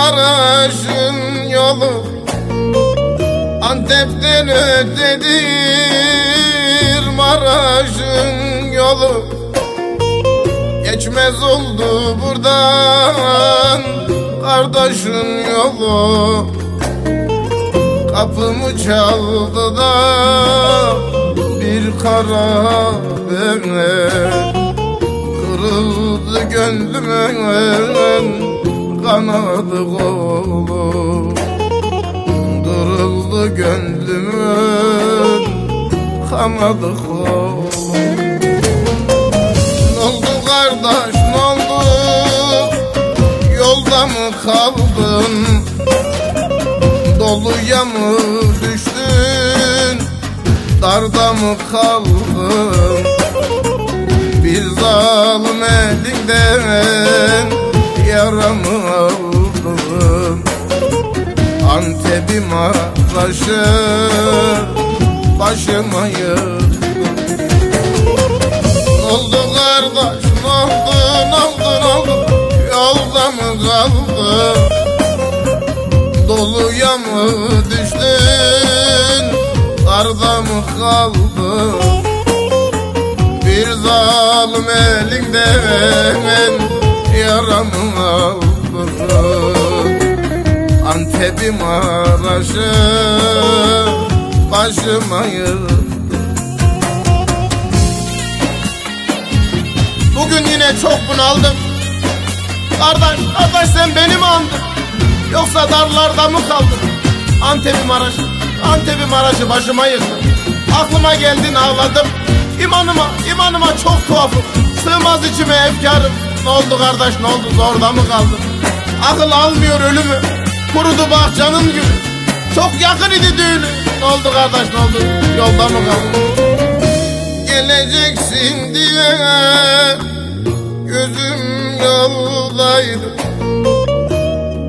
Maraş'ın yolu. Antep'ten ötedir Maraş'ın yolu. Geçmez oldu buradan kardeşin yolu. Kapımı çaldı da bir kara beni Kırıldı gönlümün Kanadı kolu Kırıldı gönlümün Kanadı kolu Ne oldu kardeş ne oldu? Yolda mı kaldın? Doluya mı düştün? Darda mı kaldın? Bir zalim elinden Antep'im araşı Başıma yıktın. Ne oldu kardeş oldu oldu oldu Yolda mı kaldın? Doluya mı düştün? Darda mı kaldın? Bir zalim elinden Yaramı aldın Antep'im araşı Başıma yıktın Bugün yine çok bunaldım. Kardeş, kardeş sen beni mi andın? Yoksa darlarda mı kaldın? Antep'i Maraş'ı, Antep'i Maraş'ı başıma yıktın Aklıma geldin ağladım. İmanıma, imanıma çok tuhafım. Sığmaz içime efkarım. Ne oldu kardeş ne oldu? Zorda mı kaldın? Akıl almıyor ölümü Kurudu bahçanın gülü Çok yakın idi düğünü. Ne oldu kardeş ne oldu? Yolda mı kaldın? Geleceksin diye Gözüm yoldaydı.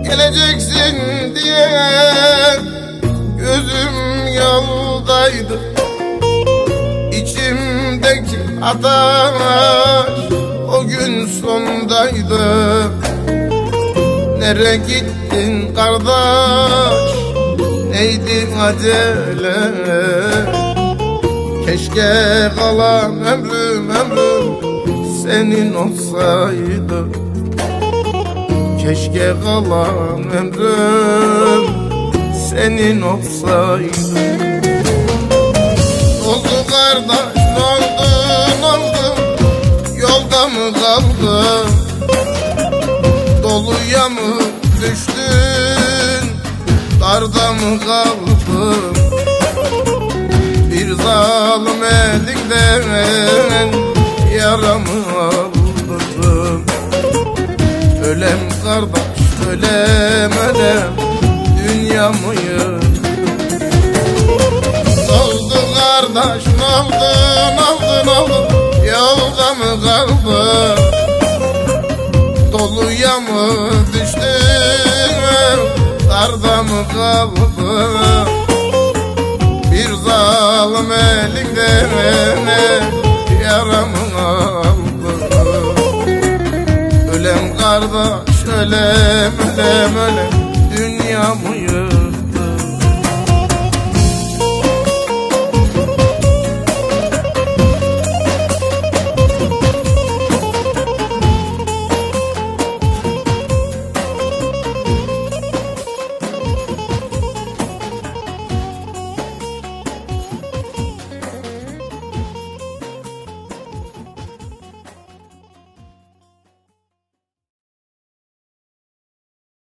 Geleceksin diye Gözüm yoldaydı. İçimdeki ateş O gün sondaydı. Nere gittin kardeş. Neydi acele Keşke kalan ömrüm ömrüm Senin olsaydı. Keşke kalan ömrüm Senin olsaydı. Oldu kardeş ne oldu ne oldu. Yolda mı kaldın? Doluya mı düştün? Darda mı kaldın? Bir zalim elinden Yaramı aldın. Ölem kardeş ölem ölem Dünyamı yıktın kardeş oldu ne oldu Yolda mı kaldın? Doluya mı düştün Darda mı kaldın Bir zalim elinden Yaramı aldın Ölem kardeş ölem ölem ölem Dünyamı yıktın